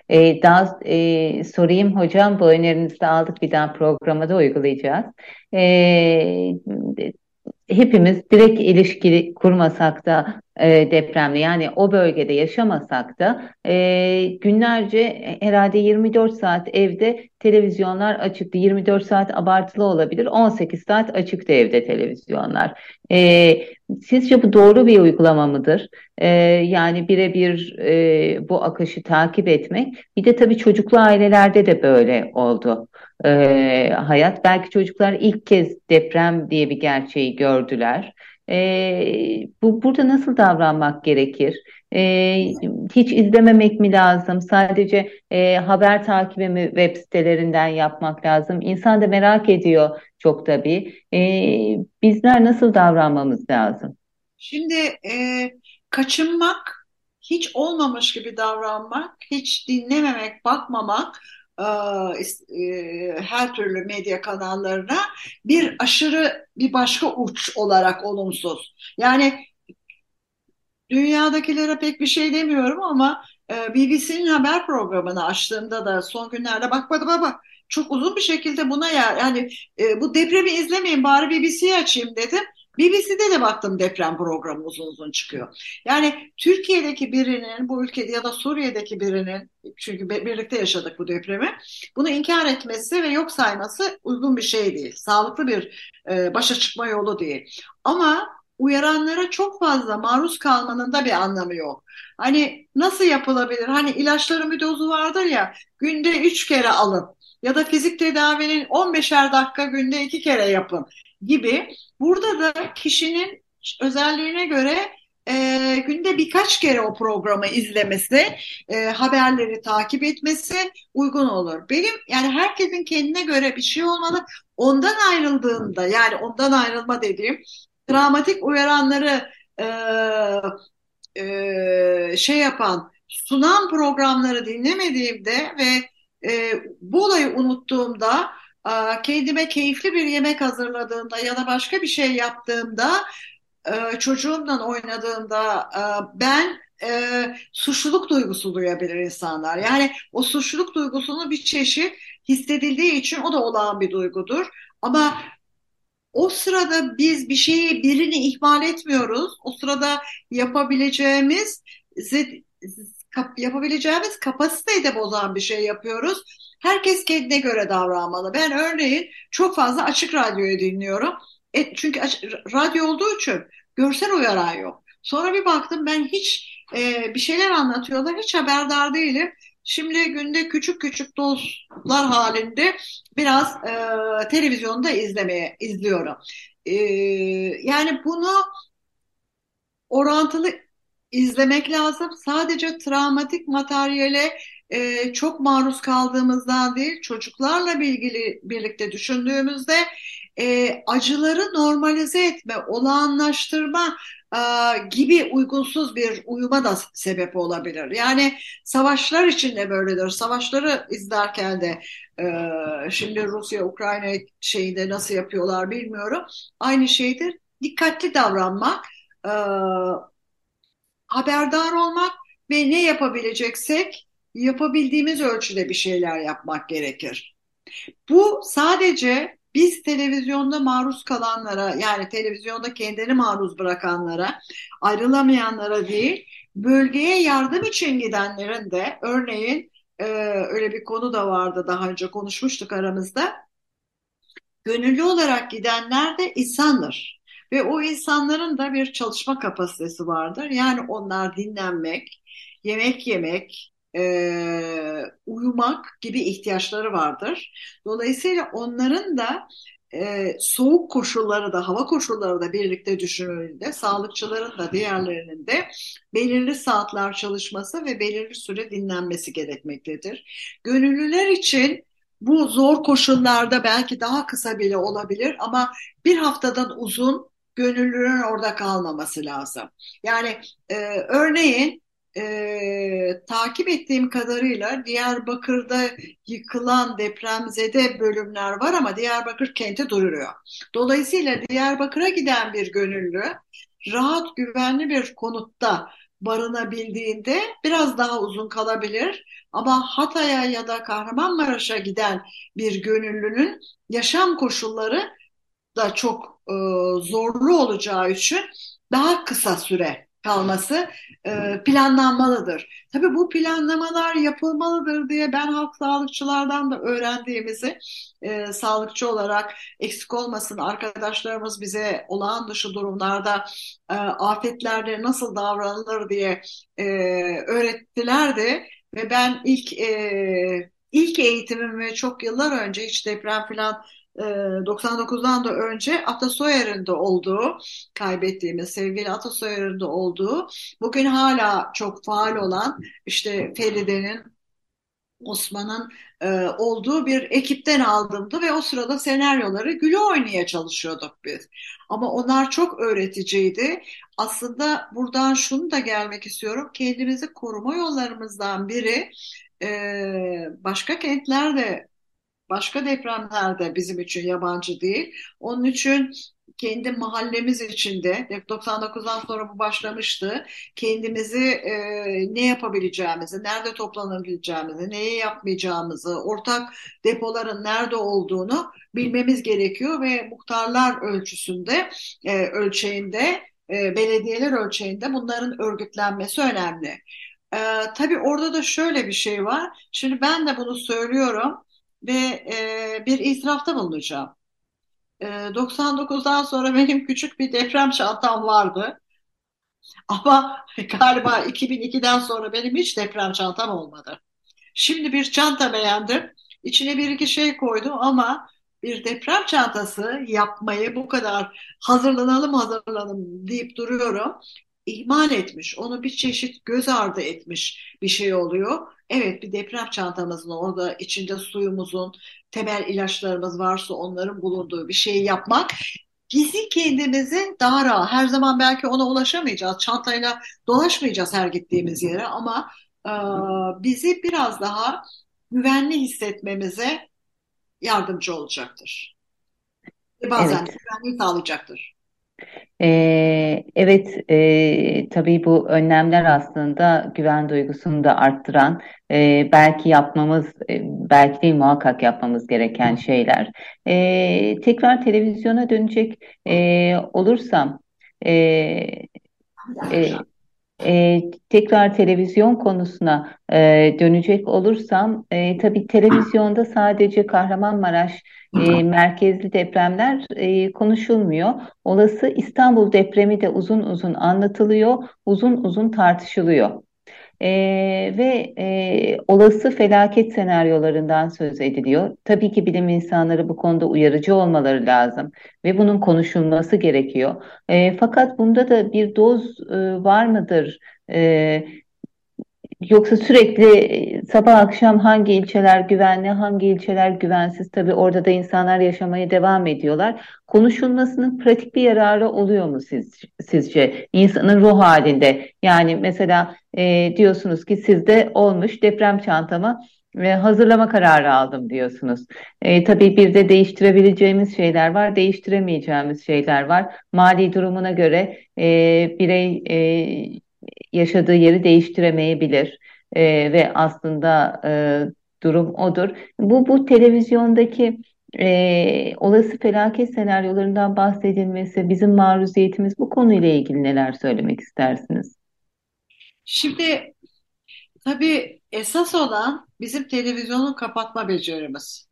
A: Ee, daha e, sorayım hocam bu önerinizi de aldık bir daha programda uygulayacağız. Ee, hepimiz direkt ilişki kurmasak da e, depremle yani o bölgede yaşamasak da e, günlerce herhalde 24 saat evde televizyonlar açıktı. 24 saat abartılı olabilir. 18 saat açıktı evde televizyonlar. E, sizce bu doğru bir uygulama mıdır? E, yani birebir e, bu akışı takip etmek. Bir de tabii çocuklu ailelerde de böyle oldu e, hayat. Belki çocuklar ilk kez deprem diye bir gerçeği gördüler. E, bu burada nasıl davranmak gerekir? E, hiç izlememek mi lazım? Sadece e, haber takibi mi web sitelerinden yapmak lazım? İnsan da merak ediyor çok tabii. E, bizler nasıl davranmamız lazım?
B: Şimdi e, kaçınmak, hiç olmamış gibi davranmak, hiç dinlememek, bakmamak her türlü medya kanallarına bir aşırı bir başka uç olarak olumsuz. Yani dünyadakilere pek bir şey demiyorum ama e, BBC'nin haber programını açtığımda da son günlerde bakmadım ama çok uzun bir şekilde buna ya yani e, bu depremi izlemeyin bari BBC'yi açayım dedim. BBC'de de baktım deprem programı uzun uzun çıkıyor. Yani Türkiye'deki birinin bu ülkede ya da Suriye'deki birinin çünkü birlikte yaşadık bu depremi bunu inkar etmesi ve yok sayması uygun bir şey değil. Sağlıklı bir e, başa çıkma yolu değil. Ama uyaranlara çok fazla maruz kalmanın da bir anlamı yok. Hani nasıl yapılabilir? Hani ilaçların bir dozu vardır ya günde üç kere alın ya da fizik tedavinin 15'er dakika günde iki kere yapın gibi burada da kişinin özelliğine göre e, günde birkaç kere o programı izlemesi, e, haberleri takip etmesi uygun olur. Benim yani herkesin kendine göre bir şey olmalı. Ondan ayrıldığında yani ondan ayrılma dediğim travmatik uyaranları e, e, şey yapan sunan programları dinlemediğimde ve e, bu olayı unuttuğumda kendime keyifli bir yemek hazırladığımda ya da başka bir şey yaptığımda e, çocuğumla oynadığımda e, ben e, suçluluk duygusu duyabilir insanlar. Yani o suçluluk duygusunu bir çeşit hissedildiği için o da olağan bir duygudur. Ama o sırada biz bir şeyi birini ihmal etmiyoruz. O sırada yapabileceğimiz yapabileceğimiz kapasiteyi de bozan bir şey yapıyoruz. Herkes kendine göre davranmalı. Ben örneğin çok fazla açık radyoyu dinliyorum. E, çünkü radyo olduğu için görsel uyaran yok. Sonra bir baktım ben hiç e, bir şeyler anlatıyorlar. Hiç haberdar değilim. Şimdi günde küçük küçük dozlar halinde biraz e, televizyonda izlemeye izliyorum. E, yani bunu orantılı izlemek lazım. Sadece travmatik materyale e, çok maruz kaldığımızdan değil, çocuklarla ilgili birlikte düşündüğümüzde e, acıları normalize etme, olağanlaştırma e, gibi uygunsuz bir uyuma da sebep olabilir. Yani savaşlar için de böyledir. Savaşları izlerken de e, şimdi Rusya-Ukrayna şeyinde nasıl yapıyorlar bilmiyorum. Aynı şeydir. Dikkatli davranmak, e, haberdar olmak ve ne yapabileceksek yapabildiğimiz ölçüde bir şeyler yapmak gerekir. Bu sadece biz televizyonda maruz kalanlara yani televizyonda kendini maruz bırakanlara, ayrılamayanlara değil, bölgeye yardım için gidenlerin de örneğin e, öyle bir konu da vardı daha önce konuşmuştuk aramızda. Gönüllü olarak gidenler de insandır. Ve o insanların da bir çalışma kapasitesi vardır. Yani onlar dinlenmek, yemek yemek, e, uyumak gibi ihtiyaçları vardır. Dolayısıyla onların da e, soğuk koşulları da hava koşulları da birlikte düşünüldüğünde sağlıkçıların da diğerlerinin de belirli saatler çalışması ve belirli süre dinlenmesi gerekmektedir. Gönüllüler için bu zor koşullarda belki daha kısa bile olabilir ama bir haftadan uzun gönüllünün orada kalmaması lazım. Yani e, örneğin e, takip ettiğim kadarıyla Diyarbakır'da yıkılan depremzede bölümler var ama Diyarbakır kenti duruyor. Dolayısıyla Diyarbakır'a giden bir gönüllü rahat güvenli bir konutta barınabildiğinde biraz daha uzun kalabilir. Ama Hatay'a ya da Kahramanmaraş'a giden bir gönüllünün yaşam koşulları da çok e, zorlu olacağı için daha kısa süre kalması e, planlanmalıdır. Tabii bu planlamalar yapılmalıdır diye ben halk sağlıkçılardan da öğrendiğimizi e, sağlıkçı olarak eksik olmasın arkadaşlarımız bize olağan dışı durumlarda e, afetlerde nasıl davranılır diye e, öğrettilerdi ve ben ilk e, ilk eğitimimi çok yıllar önce hiç deprem falan 99'dan e, da önce Atasoyer'in de olduğu, kaybettiğimiz sevgili Atasoyer'in de olduğu, bugün hala çok faal olan işte Feride'nin, Osman'ın e, olduğu bir ekipten aldımdı ve o sırada senaryoları gülü oynaya çalışıyorduk biz. Ama onlar çok öğreticiydi. Aslında buradan şunu da gelmek istiyorum. Kendimizi koruma yollarımızdan biri e, başka kentlerde başka depremler de bizim için yabancı değil. Onun için kendi mahallemiz içinde 99'dan sonra bu başlamıştı. Kendimizi e, ne yapabileceğimizi, nerede toplanabileceğimizi, neyi yapmayacağımızı, ortak depoların nerede olduğunu bilmemiz gerekiyor ve muhtarlar ölçüsünde, e, ölçeğinde, e, belediyeler ölçeğinde bunların örgütlenmesi önemli. E, tabii orada da şöyle bir şey var. Şimdi ben de bunu söylüyorum ve e, bir itirafta bulunacağım. E, 99'dan sonra <laughs> benim küçük bir deprem çantam vardı. Ama <laughs> galiba 2002'den sonra benim hiç deprem çantam olmadı. Şimdi bir çanta beğendim. İçine bir iki şey koydum ama bir deprem çantası yapmayı bu kadar hazırlanalım hazırlanalım deyip duruyorum. İhmal etmiş, onu bir çeşit göz ardı etmiş bir şey oluyor. Evet bir deprem çantamızın orada içinde suyumuzun, temel ilaçlarımız varsa onların bulunduğu bir şeyi yapmak bizi kendimizi daha rahat, her zaman belki ona ulaşamayacağız, çantayla dolaşmayacağız her gittiğimiz yere ama e, bizi biraz daha güvenli hissetmemize yardımcı olacaktır. Bazen evet. güvenliği sağlayacaktır.
A: Ee, evet, e, tabii bu önlemler aslında güven duygusunu da arttıran, e, belki yapmamız, e, belki değil muhakkak yapmamız gereken şeyler. E, tekrar televizyona dönecek e, olursam, e, e, e, tekrar televizyon konusuna e, dönecek olursam, e, tabii televizyonda sadece Kahramanmaraş e, merkezli depremler e, konuşulmuyor. Olası İstanbul depremi de uzun uzun anlatılıyor, uzun uzun tartışılıyor. E, ve e, olası felaket senaryolarından söz ediliyor. Tabii ki bilim insanları bu konuda uyarıcı olmaları lazım ve bunun konuşulması gerekiyor. E, fakat bunda da bir doz e, var mıdır? E, Yoksa sürekli e, sabah akşam hangi ilçeler güvenli, hangi ilçeler güvensiz tabii orada da insanlar yaşamaya devam ediyorlar. Konuşulmasının pratik bir yararı oluyor mu siz, sizce insanın ruh halinde? Yani mesela e, diyorsunuz ki sizde olmuş deprem çantamı ve hazırlama kararı aldım diyorsunuz. E, tabii bir de değiştirebileceğimiz şeyler var, değiştiremeyeceğimiz şeyler var. Mali durumuna göre e, birey e, yaşadığı yeri değiştiremeyebilir e, ve aslında e, durum odur. Bu bu televizyondaki e, olası felaket senaryolarından bahsedilmesi, bizim maruziyetimiz bu konuyla ilgili neler söylemek istersiniz?
B: Şimdi tabii esas olan bizim televizyonu kapatma becerimiz.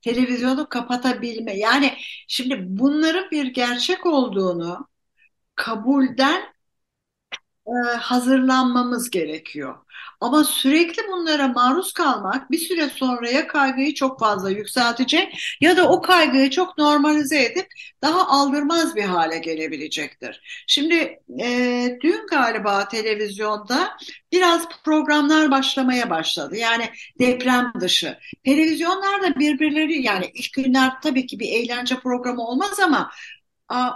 B: Televizyonu kapatabilme. Yani şimdi bunların bir gerçek olduğunu kabulden e, hazırlanmamız gerekiyor. Ama sürekli bunlara maruz kalmak bir süre sonra ya kaygıyı çok fazla yükseltecek ya da o kaygıyı çok normalize edip daha aldırmaz bir hale gelebilecektir. Şimdi e, dün galiba televizyonda biraz programlar başlamaya başladı. Yani deprem dışı. Televizyonlarda birbirleri yani ilk günler tabii ki bir eğlence programı olmaz ama a,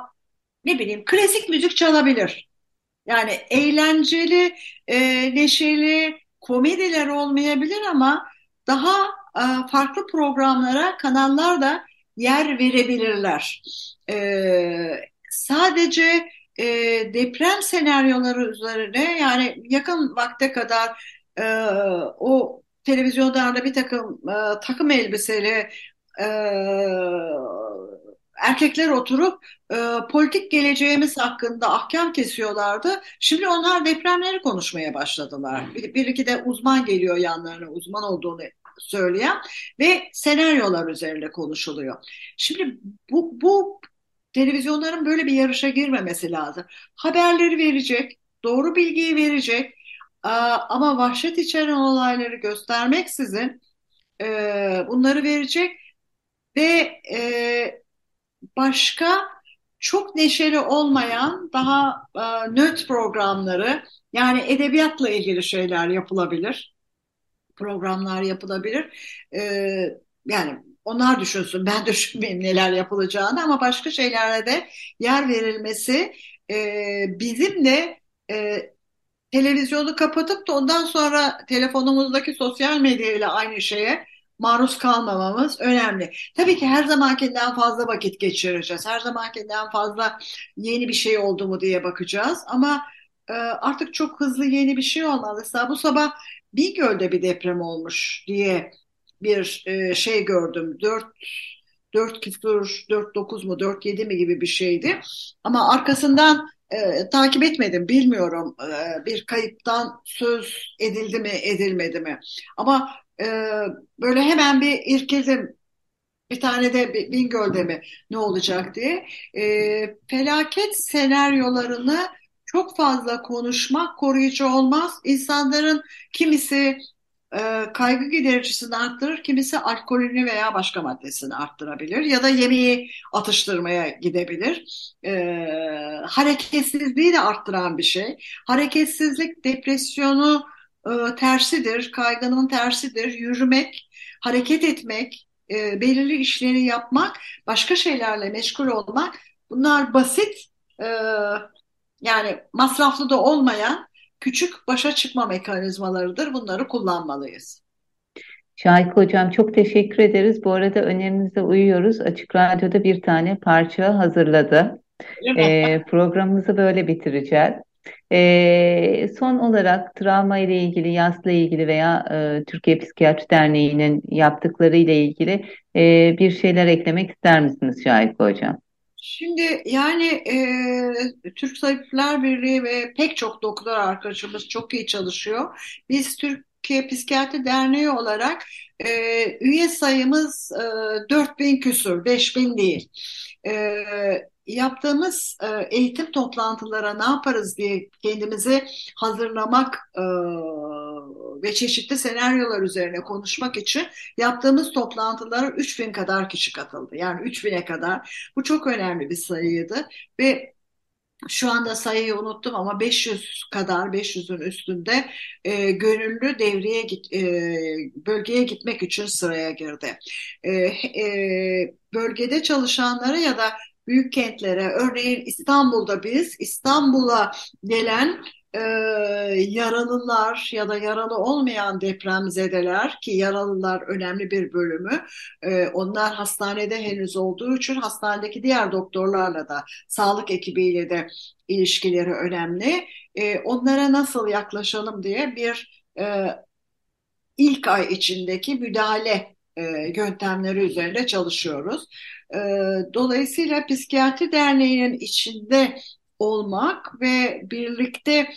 B: ne bileyim klasik müzik çalabilir yani eğlenceli, e, neşeli komediler olmayabilir ama daha e, farklı programlara kanallar da yer verebilirler. E, sadece e, deprem senaryoları üzerine yani yakın vakte kadar e, o televizyonlarda bir takım e, takım elbiseli e, erkekler oturup e, politik geleceğimiz hakkında ahkam kesiyorlardı. Şimdi onlar depremleri konuşmaya başladılar. Bir, bir iki de uzman geliyor yanlarına uzman olduğunu söyleyen ve senaryolar üzerinde konuşuluyor. Şimdi bu, bu televizyonların böyle bir yarışa girmemesi lazım. Haberleri verecek, doğru bilgiyi verecek ama vahşet içeren olayları göstermeksizin e, bunları verecek ve e, başka çok neşeli olmayan daha e, nöt programları yani edebiyatla ilgili şeyler yapılabilir. Programlar yapılabilir. E, yani onlar düşünsün ben <laughs> düşünmeyeyim neler yapılacağını ama başka şeylere de yer verilmesi e, bizim de e, televizyonu kapatıp da ondan sonra telefonumuzdaki sosyal medya ile aynı şeye maruz kalmamamız önemli. Tabii ki her zamankinden fazla vakit geçireceğiz. Her zamankinden fazla yeni bir şey oldu mu diye bakacağız. Ama e, artık çok hızlı yeni bir şey olmalı. Mesela bu sabah Bingöl'de bir deprem olmuş diye bir e, şey gördüm. 4 4 küsur 4 9 mu 4 7 mi gibi bir şeydi. Ama arkasından e, takip etmedim bilmiyorum e, bir kayıptan söz edildi mi edilmedi mi. Ama e, böyle hemen bir irkildim bir tane de Bingöl'de mi ne olacak diye. E, felaket senaryolarını çok fazla konuşmak koruyucu olmaz. İnsanların kimisi e, kaygı gidericisini arttırır, kimisi alkolünü veya başka maddesini arttırabilir ya da yemeği atıştırmaya gidebilir. E, hareketsizliği de arttıran bir şey. Hareketsizlik depresyonu e, tersidir, kaygının tersidir. Yürümek, hareket etmek, e, belirli işleri yapmak, başka şeylerle meşgul olmak bunlar basit e, yani masraflı da olmayan küçük başa çıkma mekanizmalarıdır. Bunları kullanmalıyız.
A: Şahik Hocam çok teşekkür ederiz. Bu arada önerinize uyuyoruz. Açık Radyo'da bir tane parça hazırladı. Ee, programımızı böyle bitireceğiz. Ee, son olarak travma ile ilgili, yasla ilgili veya e, Türkiye Psikiyatri Derneği'nin yaptıkları ile ilgili e, bir şeyler eklemek ister misiniz Şahik Hocam?
B: Şimdi yani e, Türk Tabipler Birliği ve pek çok doktor arkadaşımız çok iyi çalışıyor. Biz Türkiye Psikiyatri Derneği olarak e, üye sayımız e, 4000 küsur, 5000 değil. E, yaptığımız e, eğitim toplantılara ne yaparız diye kendimizi hazırlamak e, ve çeşitli senaryolar üzerine konuşmak için yaptığımız toplantılara 3000 kadar kişi katıldı. Yani 3000'e kadar. Bu çok önemli bir sayıydı ve şu anda sayıyı unuttum ama 500 kadar 500'ün üstünde e, gönüllü devreye git, e, bölgeye gitmek için sıraya girdi. E, e, bölgede çalışanları ya da büyük kentlere örneğin İstanbul'da biz İstanbul'a gelen e, yaralılar ya da yaralı olmayan depremzedeler ki yaralılar önemli bir bölümü e, onlar hastanede henüz olduğu için hastanedeki diğer doktorlarla da sağlık ekibiyle de ilişkileri önemli. E, onlara nasıl yaklaşalım diye bir e, ilk ay içindeki müdahale e, yöntemleri üzerinde çalışıyoruz. E, dolayısıyla Psikiyatri Derneği'nin içinde olmak ve birlikte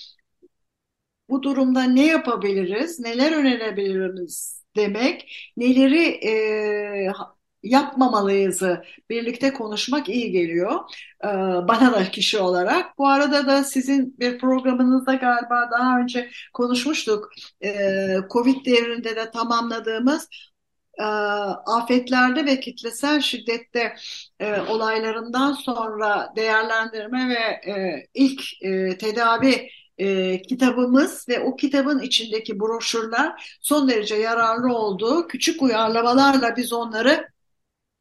B: bu durumda ne yapabiliriz, neler önerebiliriz demek, neleri e, yapmamalıyızı birlikte konuşmak iyi geliyor e, bana da kişi olarak. Bu arada da sizin bir programınızda galiba daha önce konuşmuştuk. E, Covid devrinde de tamamladığımız e, afetlerde ve kitlesel şiddette e, olaylarından sonra değerlendirme ve e, ilk e, tedavi e, kitabımız ve o kitabın içindeki broşürler son derece yararlı olduğu küçük uyarlamalarla biz onları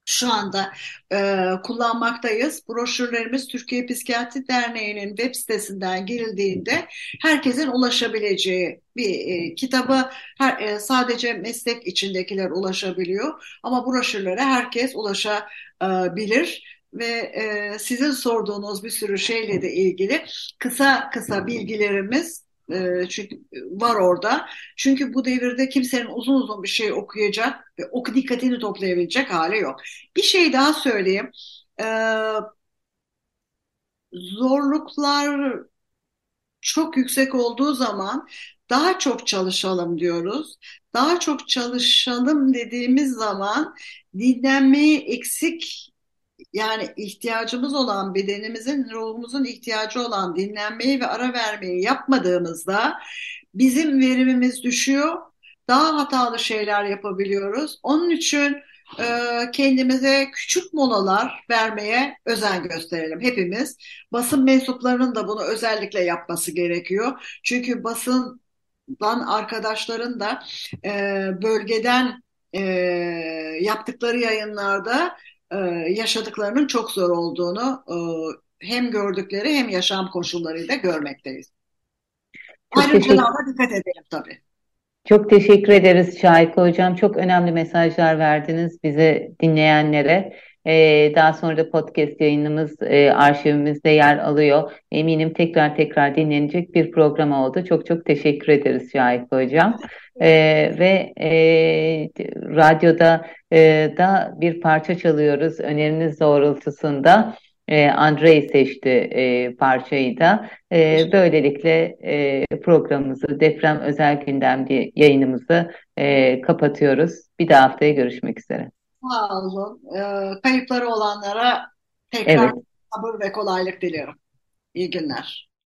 B: şu anda e, kullanmaktayız. Broşürlerimiz Türkiye Psikiyatri Derneği'nin web sitesinden girildiğinde herkesin ulaşabileceği bir e, kitabı her, e, sadece meslek içindekiler ulaşabiliyor. Ama broşürlere herkes ulaşabilir ve e, sizin sorduğunuz bir sürü şeyle de ilgili kısa kısa bilgilerimiz e, çünkü var orada. Çünkü bu devirde kimsenin uzun uzun bir şey okuyacak ve oku dikkatini toplayabilecek hali yok. Bir şey daha söyleyeyim. e, zorluklar çok yüksek olduğu zaman daha çok çalışalım diyoruz. Daha çok çalışalım dediğimiz zaman dinlenmeyi eksik yani ihtiyacımız olan bedenimizin, ruhumuzun ihtiyacı olan dinlenmeyi ve ara vermeyi yapmadığımızda bizim verimimiz düşüyor. Daha hatalı şeyler yapabiliyoruz. Onun için e, kendimize küçük molalar vermeye özen gösterelim hepimiz. Basın mensuplarının da bunu özellikle yapması gerekiyor. Çünkü basından arkadaşların da e, bölgeden e, yaptıkları yayınlarda e, yaşadıklarının çok zor olduğunu e, hem gördükleri hem yaşam koşullarıyla görmekteyiz.
A: Çok
B: Ayrıntılarına dikkat edelim tabii.
A: Çok teşekkür ederiz Şahika Hocam. Çok önemli mesajlar verdiniz bize dinleyenlere. Ee, daha sonra da podcast yayınımız e, arşivimizde yer alıyor. Eminim tekrar tekrar dinlenecek bir program oldu. Çok çok teşekkür ederiz Şahika Hocam. Ee, ve e, radyoda e, da bir parça çalıyoruz öneriniz doğrultusunda. E, Andrei seçti e, parçayı da. E, böylelikle e, programımızı deprem özel gündemli yayınımızı e, kapatıyoruz. Bir daha haftaya görüşmek üzere.
B: Sağ olun. E, kayıpları olanlara tekrar evet. sabır ve kolaylık diliyorum. İyi günler.